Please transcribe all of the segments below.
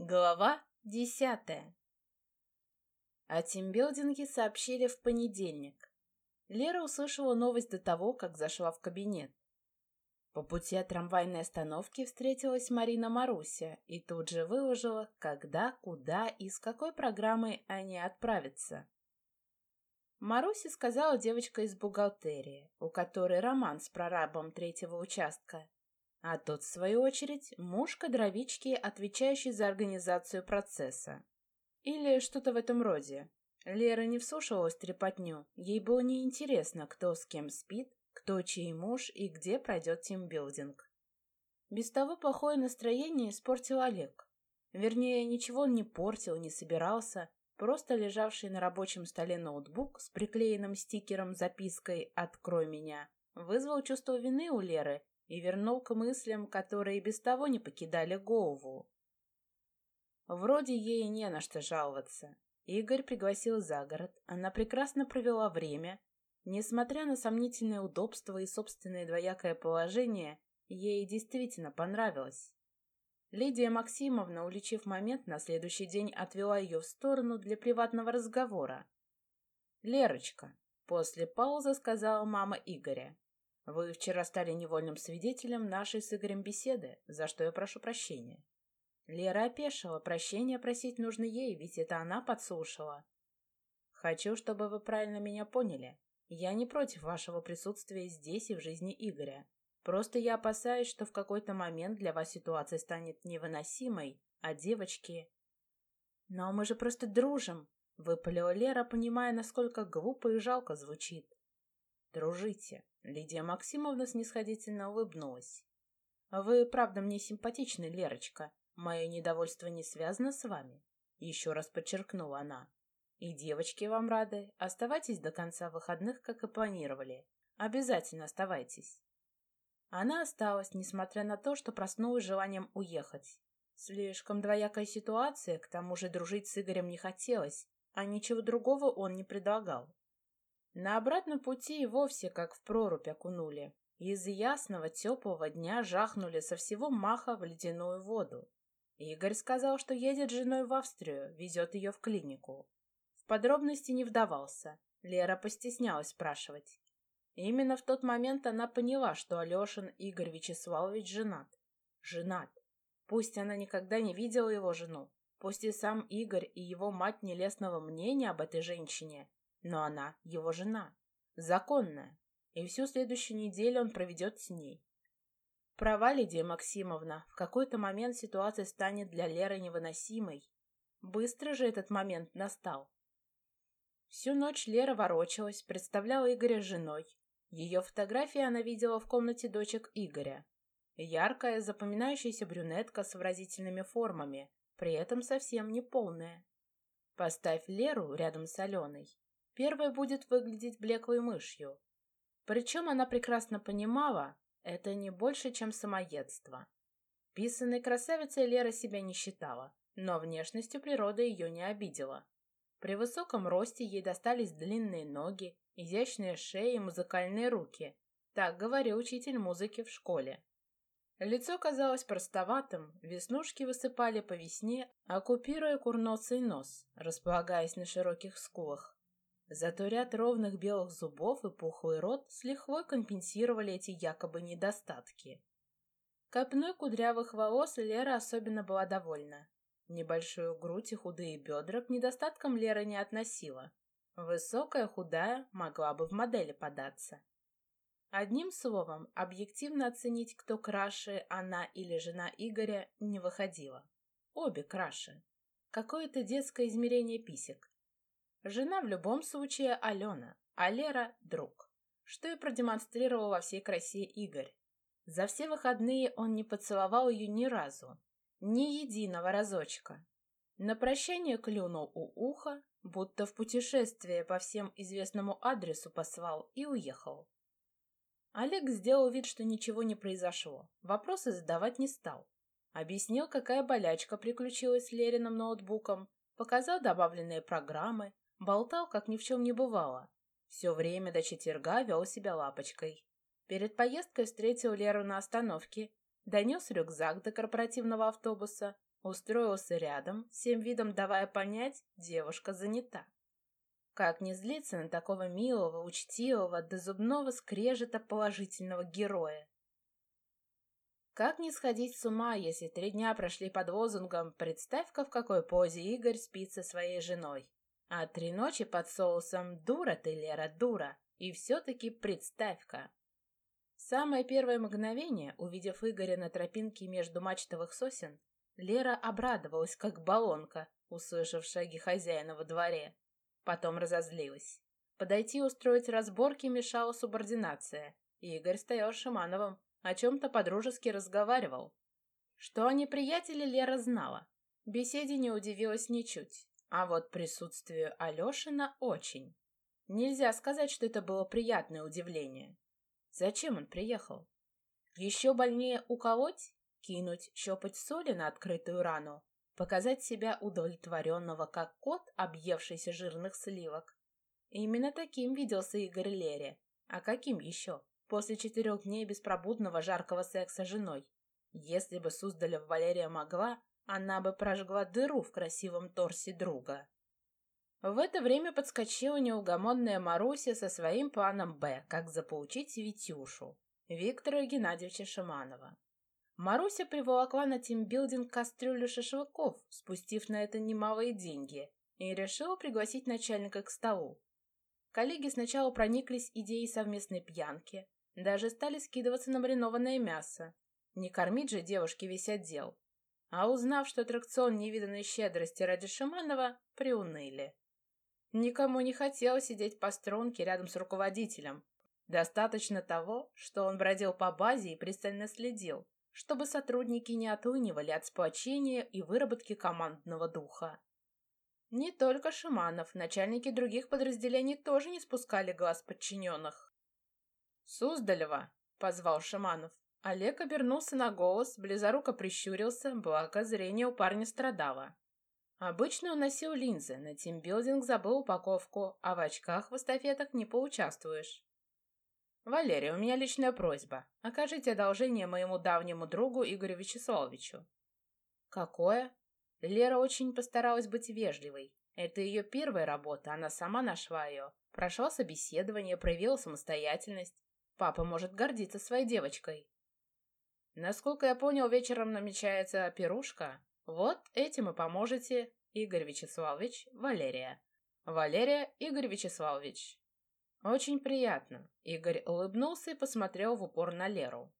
Глава десятая. О тимбилдинге сообщили в понедельник. Лера услышала новость до того, как зашла в кабинет. По пути от трамвайной остановки встретилась Марина Маруся и тут же выложила, когда, куда и с какой программой они отправятся. Маруся сказала девочка из бухгалтерии, у которой роман с прорабом третьего участка, а тот, в свою очередь, муж кадровички, отвечающий за организацию процесса. Или что-то в этом роде. Лера не вслушивалась трепотню. Ей было неинтересно, кто с кем спит, кто чей муж и где пройдет тимбилдинг. Без того плохое настроение испортил Олег. Вернее, ничего он не портил, не собирался. Просто лежавший на рабочем столе ноутбук с приклеенным стикером запиской «Открой меня» вызвал чувство вины у Леры и вернул к мыслям, которые без того не покидали голову. Вроде ей не на что жаловаться. Игорь пригласил за город, она прекрасно провела время. Несмотря на сомнительное удобство и собственное двоякое положение, ей действительно понравилось. Лидия Максимовна, уличив момент, на следующий день отвела ее в сторону для приватного разговора. «Лерочка», — после паузы сказала мама Игоря, вы вчера стали невольным свидетелем нашей с Игорем беседы, за что я прошу прощения. Лера опешила, прощения просить нужно ей, ведь это она подслушала. Хочу, чтобы вы правильно меня поняли. Я не против вашего присутствия здесь и в жизни Игоря. Просто я опасаюсь, что в какой-то момент для вас ситуация станет невыносимой, а девочки... Но мы же просто дружим, выпалила Лера, понимая, насколько глупо и жалко звучит. Дружите. Лидия Максимовна снисходительно улыбнулась. Вы, правда, мне симпатичны, Лерочка. Мое недовольство не связано с вами. Еще раз подчеркнула она. И девочки вам рады. Оставайтесь до конца выходных, как и планировали. Обязательно оставайтесь. Она осталась, несмотря на то, что проснулась желанием уехать. Слишком двоякая ситуация, к тому же дружить с Игорем не хотелось, а ничего другого он не предлагал. На обратном пути и вовсе как в прорубь окунули. Из ясного теплого дня жахнули со всего маха в ледяную воду. Игорь сказал, что едет с женой в Австрию, везет ее в клинику. В подробности не вдавался. Лера постеснялась спрашивать. Именно в тот момент она поняла, что Алешин Игорь Вячеславович женат. Женат. Пусть она никогда не видела его жену, пусть и сам Игорь и его мать нелестного мнения об этой женщине, но она его жена, законная, и всю следующую неделю он проведет с ней. Права, Лидия Максимовна, в какой-то момент ситуация станет для Леры невыносимой. Быстро же этот момент настал. Всю ночь Лера ворочалась, представляла Игоря женой. Ее фотографии она видела в комнате дочек Игоря. Яркая, запоминающаяся брюнетка с выразительными формами, при этом совсем не полная. Поставь Леру рядом с Аленой, Первая будет выглядеть блеклой мышью. Причем она прекрасно понимала, это не больше, чем самоедство. Писанной красавицей Лера себя не считала, но внешностью природа ее не обидела. При высоком росте ей достались длинные ноги, изящные шеи и музыкальные руки. Так говорил учитель музыки в школе. Лицо казалось простоватым, веснушки высыпали по весне, оккупируя курносый нос, располагаясь на широких скулах. Зато ряд ровных белых зубов и пухлый рот с лихвой компенсировали эти якобы недостатки. Копной кудрявых волос Лера особенно была довольна. Небольшую грудь и худые бедра к недостаткам Лера не относила. Высокая, худая, могла бы в модели податься. Одним словом, объективно оценить, кто краше, она или жена Игоря, не выходило. Обе краше. Какое-то детское измерение писек. Жена в любом случае Алена, а Лера – друг. Что и продемонстрировал во всей красе Игорь. За все выходные он не поцеловал ее ни разу. Ни единого разочка. На прощание клюнул у уха, будто в путешествие по всем известному адресу послал и уехал. Олег сделал вид, что ничего не произошло. Вопросы задавать не стал. Объяснил, какая болячка приключилась с Лериным ноутбуком, показал добавленные программы, Болтал, как ни в чем не бывало. Все время до четверга вел себя лапочкой. Перед поездкой встретил Леру на остановке, донес рюкзак до корпоративного автобуса, Устроился рядом, всем видом давая понять, девушка занята. Как не злиться на такого милого, учтивого, до зубного скрежета положительного героя? Как не сходить с ума, если три дня прошли под лозунгом «Представь-ка, в какой позе Игорь спит со своей женой», а три ночи под соусом «Дура ты, Лера, дура», и все-таки представь-ка. Самое первое мгновение, увидев Игоря на тропинке между мачтовых сосен, Лера обрадовалась, как баллонка, услышав шаги хозяина во дворе. Потом разозлилась. Подойти устроить разборки мешала субординация. Игорь стоял Шимановым, о чем-то подружески разговаривал. Что они приятели, Лера знала. Беседе не удивилась ничуть, а вот присутствию Алешина очень. Нельзя сказать, что это было приятное удивление. Зачем он приехал? Еще больнее уколоть? Кинуть щепоть соли на открытую рану? Показать себя удовлетворенного, как кот, объевшийся жирных сливок? Именно таким виделся Игорь Лере. А каким еще? после четырех дней беспробудного жаркого секса с женой. Если бы Суздалев Валерия могла, она бы прожгла дыру в красивом торсе друга. В это время подскочила неугомонная Маруся со своим планом «Б», как заполучить Витюшу, Виктора Геннадьевича Шиманова. Маруся приволокла на тимбилдинг кастрюлю шашлыков, спустив на это немалые деньги, и решила пригласить начальника к столу. Коллеги сначала прониклись идеей совместной пьянки, даже стали скидываться на маринованное мясо. Не кормить же девушке весь отдел. А узнав, что аттракцион невиданной щедрости ради Шиманова, приуныли. Никому не хотелось сидеть по струнке рядом с руководителем. Достаточно того, что он бродил по базе и пристально следил, чтобы сотрудники не отлынивали от сплочения и выработки командного духа. Не только Шиманов, начальники других подразделений тоже не спускали глаз подчиненных. «Суздалева!» — позвал Шаманов. Олег обернулся на голос, близоруко прищурился, благо зрение у парня страдало. Обычно он носил линзы, на тимбилдинг забыл упаковку, а в очках в эстафетах не поучаствуешь. «Валерия, у меня личная просьба. Окажите одолжение моему давнему другу Игорю Вячеславовичу». «Какое?» Лера очень постаралась быть вежливой. Это ее первая работа, она сама нашла ее. Прошла собеседование, проявила самостоятельность. Папа может гордиться своей девочкой. Насколько я понял, вечером намечается пирушка. Вот этим и поможете, Игорь Вячеславович, Валерия. Валерия, Игорь Вячеславович. Очень приятно. Игорь улыбнулся и посмотрел в упор на Леру.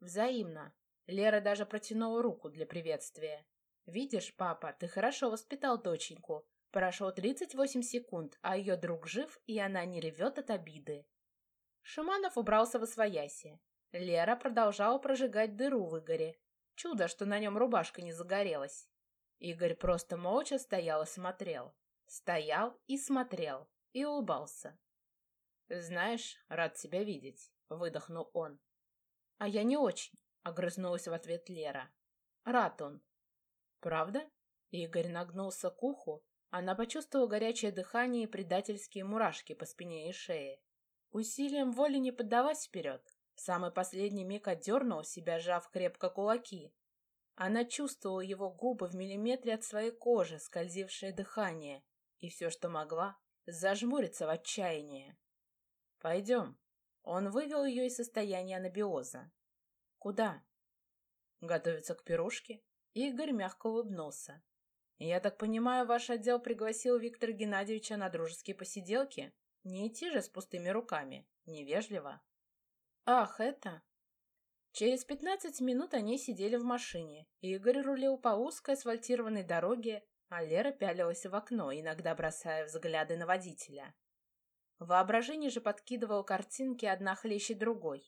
Взаимно. Лера даже протянула руку для приветствия. «Видишь, папа, ты хорошо воспитал доченьку. Прошло 38 секунд, а ее друг жив, и она не ревет от обиды. Шиманов убрался в освояси. Лера продолжала прожигать дыру в Игоре. Чудо, что на нем рубашка не загорелась. Игорь просто молча стоял и смотрел. Стоял и смотрел. И улыбался. «Знаешь, рад тебя видеть», — выдохнул он. «А я не очень», — огрызнулась в ответ Лера. «Рад он». «Правда?» Игорь нагнулся к уху. Она почувствовала горячее дыхание и предательские мурашки по спине и шее. Усилием воли не поддалась вперед. В самый последний миг отдернула себя, сжав крепко кулаки. Она чувствовала его губы в миллиметре от своей кожи, скользившее дыхание, и все, что могла, зажмуриться в отчаянии. «Пойдем». Он вывел ее из состояния анабиоза. «Куда?» «Готовиться к пирушке?» Игорь мягко улыбнулся. «Я так понимаю, ваш отдел пригласил Виктора Геннадьевича на дружеские посиделки?» Не идти же с пустыми руками. Невежливо. Ах, это... Через пятнадцать минут они сидели в машине. Игорь рулил по узкой асфальтированной дороге, а Лера пялилась в окно, иногда бросая взгляды на водителя. Воображение же подкидывало картинки одна хлеще другой.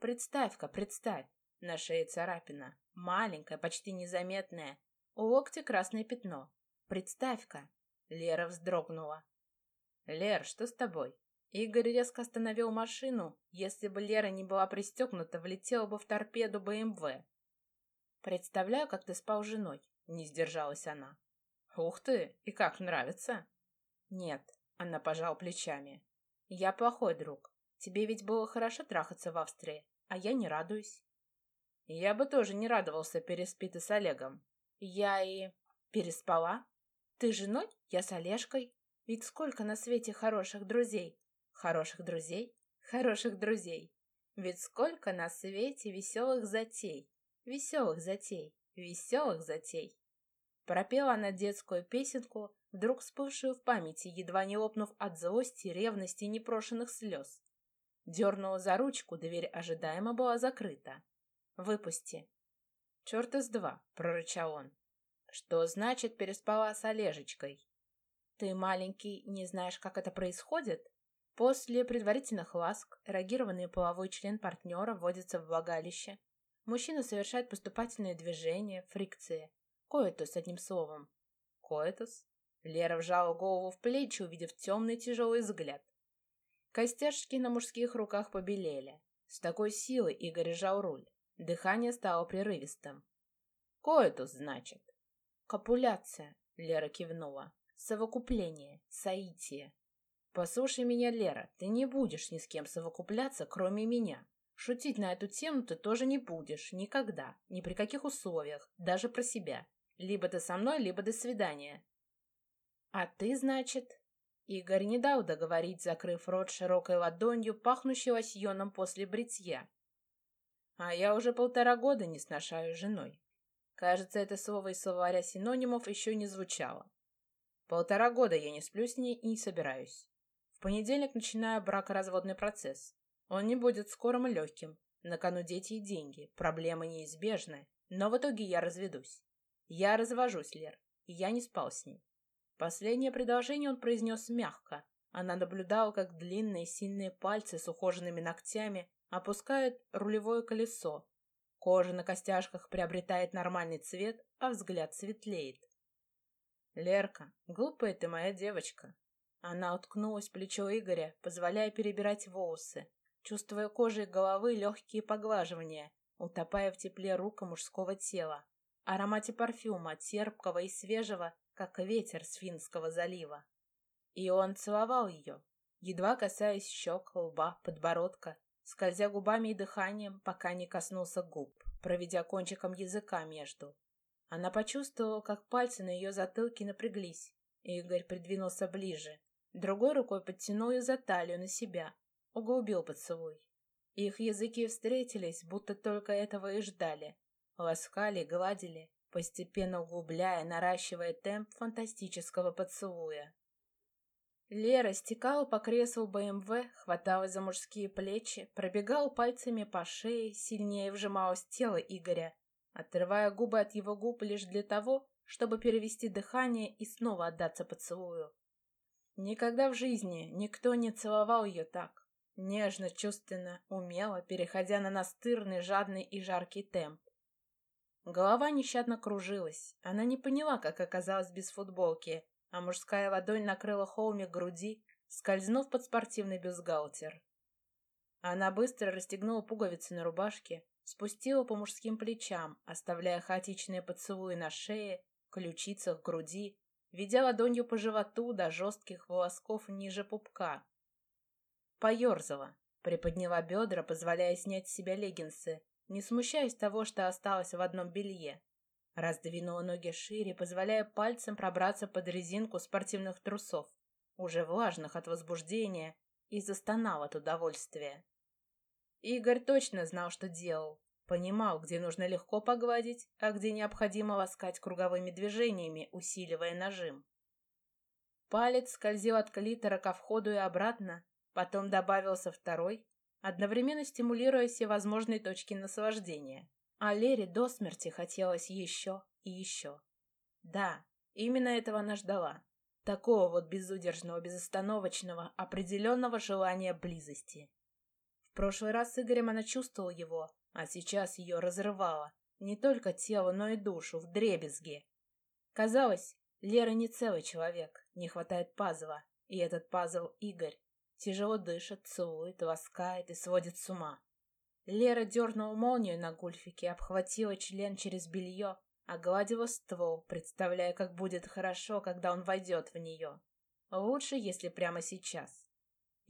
Представь-ка, представь, на шее царапина, маленькая, почти незаметная, у локтя красное пятно. Представь-ка, Лера вздрогнула. «Лер, что с тобой?» Игорь резко остановил машину. Если бы Лера не была пристегнута, влетела бы в торпеду БМВ. «Представляю, как ты спал с женой», — не сдержалась она. «Ух ты! И как, нравится?» «Нет», — она пожал плечами. «Я плохой друг. Тебе ведь было хорошо трахаться в Австрии, а я не радуюсь». «Я бы тоже не радовался переспиты с Олегом». Я и... переспала? Ты женой? Я с Олежкой. Ведь сколько на свете хороших друзей. Хороших друзей? Хороших друзей. Ведь сколько на свете веселых затей. Веселых затей. Веселых затей. Пропела она детскую песенку, вдруг всплывшую в памяти, едва не лопнув от злости, ревности и непрошенных слез. Дернула за ручку, дверь ожидаемо была закрыта. «Выпусти». «Черт из два», — прорычал он. «Что значит переспала с Олежечкой?» «Ты, маленький, не знаешь, как это происходит?» После предварительных ласк эрогированный половой член партнера вводится в влагалище. Мужчина совершает поступательные движения, фрикции. Коэтус, одним словом. Коэтус? Лера вжала голову в плечи, увидев темный тяжелый взгляд. Костяшки на мужских руках побелели. С такой силой Игорь сжал руль. Дыхание стало прерывистым. «Коэтус, значит?» «Копуляция», — Лера кивнула. «Совокупление, соитие». «Послушай меня, Лера, ты не будешь ни с кем совокупляться, кроме меня. Шутить на эту тему ты тоже не будешь, никогда, ни при каких условиях, даже про себя. Либо ты со мной, либо до свидания». «А ты, значит...» Игорь не дал договорить, закрыв рот широкой ладонью, пахнущей лосьоном после бритья. А я уже полтора года не сношаюсь женой. Кажется, это слово из словаря синонимов еще не звучало. Полтора года я не сплю с ней и не собираюсь. Понедельник начинаю бракоразводный процесс. Он не будет скорым и легким. На кону дети и деньги. Проблемы неизбежны. Но в итоге я разведусь. Я развожусь, Лер. И я не спал с ней. Последнее предложение он произнес мягко. Она наблюдала, как длинные сильные пальцы с ухоженными ногтями опускают рулевое колесо. Кожа на костяшках приобретает нормальный цвет, а взгляд светлеет. «Лерка, глупая ты моя девочка!» Она уткнулась плечо Игоря, позволяя перебирать волосы, чувствуя кожей головы легкие поглаживания, утопая в тепле рук мужского тела, аромате парфюма, терпкого и свежего, как ветер с Финского залива. И он целовал ее, едва касаясь щек, лба, подбородка, скользя губами и дыханием, пока не коснулся губ, проведя кончиком языка между. Она почувствовала, как пальцы на ее затылке напряглись, Игорь придвинулся ближе, другой рукой подтянул ее за талию на себя, углубил поцелуй. Их языки встретились, будто только этого и ждали. Ласкали, гладили, постепенно углубляя, наращивая темп фантастического поцелуя. Лера стекала по креслу БМВ, хваталась за мужские плечи, пробегала пальцами по шее, сильнее вжималась в тело Игоря, отрывая губы от его губ лишь для того, чтобы перевести дыхание и снова отдаться поцелую. Никогда в жизни никто не целовал ее так, нежно, чувственно, умело, переходя на настырный, жадный и жаркий темп. Голова нещадно кружилась. Она не поняла, как оказалась без футболки, а мужская ладонь накрыла холмик груди, скользнув под спортивный бюстгальтер. Она быстро расстегнула пуговицы на рубашке, спустила по мужским плечам, оставляя хаотичные поцелуи на шее, ключицах, груди, ведя ладонью по животу до жестких волосков ниже пупка. Поерзала, приподняла бедра, позволяя снять с себя леггинсы, не смущаясь того, что осталось в одном белье. Раздвинула ноги шире, позволяя пальцем пробраться под резинку спортивных трусов, уже влажных от возбуждения, и застонал от удовольствия. Игорь точно знал, что делал. Понимал, где нужно легко погладить, а где необходимо ласкать круговыми движениями, усиливая нажим. Палец скользил от клитора ко входу и обратно, потом добавился второй, одновременно стимулируя все возможные точки наслаждения. А Лере до смерти хотелось еще и еще. Да, именно этого она ждала. Такого вот безудержного, безостановочного, определенного желания близости. Прошлый раз с Игорем она чувствовала его, а сейчас ее разрывало. Не только тело, но и душу, в дребезги. Казалось, Лера не целый человек, не хватает пазла. И этот пазл Игорь. Тяжело дышит, целует, ласкает и сводит с ума. Лера дернула молнию на гульфике, обхватила член через белье, огладила ствол, представляя, как будет хорошо, когда он войдет в нее. Лучше, если прямо сейчас.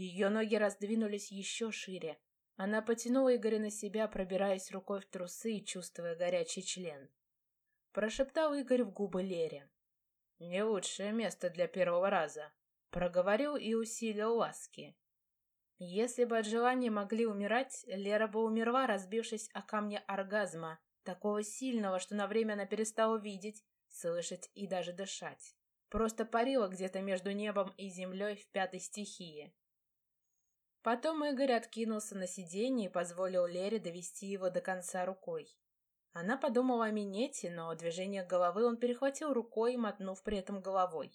Ее ноги раздвинулись еще шире. Она потянула Игоря на себя, пробираясь рукой в трусы и чувствуя горячий член. Прошептал Игорь в губы Лере. Не лучшее место для первого раза. Проговорил и усилил ласки. Если бы от желания могли умирать, Лера бы умерла, разбившись о камне оргазма, такого сильного, что на время она перестала видеть, слышать и даже дышать. Просто парила где-то между небом и землей в пятой стихии. Потом Игорь откинулся на сиденье и позволил Лере довести его до конца рукой. Она подумала о минете, но движение головы он перехватил рукой, мотнув при этом головой.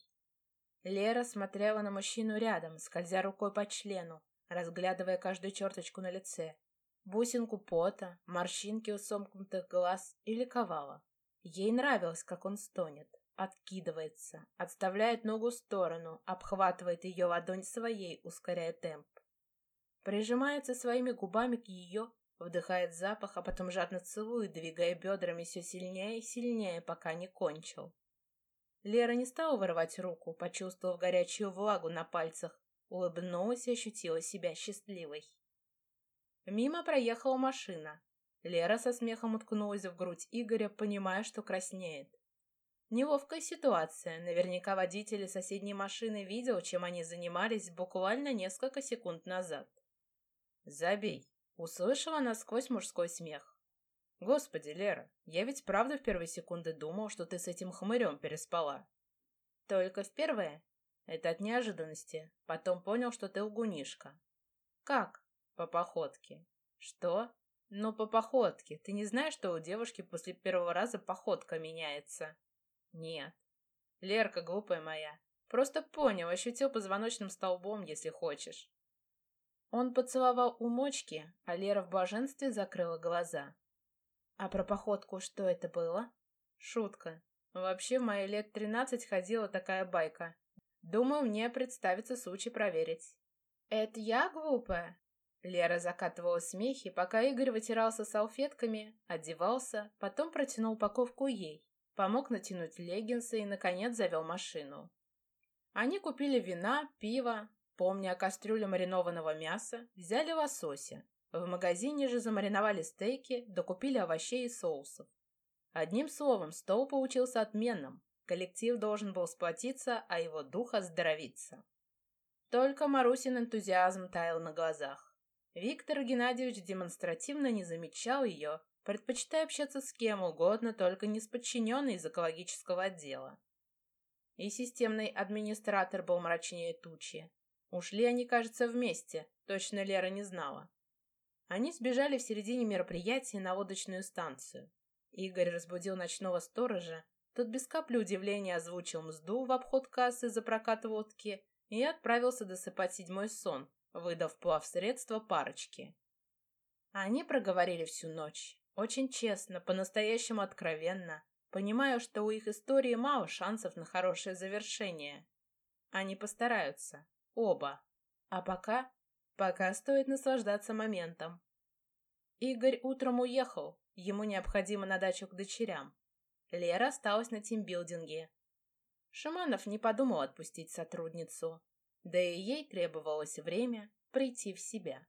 Лера смотрела на мужчину рядом, скользя рукой по члену, разглядывая каждую черточку на лице. Бусинку пота, морщинки у сомкнутых глаз и ликовала. Ей нравилось, как он стонет, откидывается, отставляет ногу в сторону, обхватывает ее ладонь своей, ускоряя темп. Прижимается своими губами к ее, Вдыхает запах, а потом жадно целует, двигая бедрами все сильнее и сильнее, пока не кончил. Лера не стала вырывать руку, почувствовав горячую влагу на пальцах, улыбнулась и ощутила себя счастливой. Мимо проехала машина. Лера со смехом уткнулась в грудь Игоря, понимая, что краснеет. Неловкая ситуация. Наверняка водитель соседней машины видел, чем они занимались буквально несколько секунд назад. «Забей», Услышала насквозь мужской смех. «Господи, Лера, я ведь правда в первые секунды думал, что ты с этим хмырем переспала». «Только в первые?» «Это от неожиданности. Потом понял, что ты лгунишка». «Как?» «По походке». «Что?» «Ну, по походке. Ты не знаешь, что у девушки после первого раза походка меняется?» «Нет». «Лерка, глупая моя. Просто понял, ощутил позвоночным столбом, если хочешь. Он поцеловал у мочки, а Лера в блаженстве закрыла глаза. А про походку что это было? Шутка. Вообще, в мои лет тринадцать ходила такая байка. Думаю, мне представится случай проверить. Это я глупая? Лера закатывала смехи, пока Игорь вытирался салфетками, одевался, потом протянул упаковку ей, помог натянуть леггинсы и, наконец, завел машину. Они купили вина, пиво, Помня о кастрюле маринованного мяса, взяли лосося. В магазине же замариновали стейки, докупили овощей и соусов. Одним словом, стол получился отменным. Коллектив должен был сплотиться, а его дух оздоровиться. Только Марусин энтузиазм таял на глазах. Виктор Геннадьевич демонстративно не замечал ее, предпочитая общаться с кем угодно, только не с подчиненной из экологического отдела. И системный администратор был мрачнее тучи. Ушли они, кажется, вместе, точно Лера не знала. Они сбежали в середине мероприятия на лодочную станцию. Игорь разбудил ночного сторожа, тот без капли удивления озвучил мзду в обход кассы за прокат водки и отправился досыпать седьмой сон, выдав плавсредство парочке. Они проговорили всю ночь, очень честно, по-настоящему откровенно, понимая, что у их истории мало шансов на хорошее завершение. Они постараются. Оба. А пока... Пока стоит наслаждаться моментом. Игорь утром уехал. Ему необходимо на дачу к дочерям. Лера осталась на тимбилдинге. Шаманов не подумал отпустить сотрудницу. Да и ей требовалось время прийти в себя.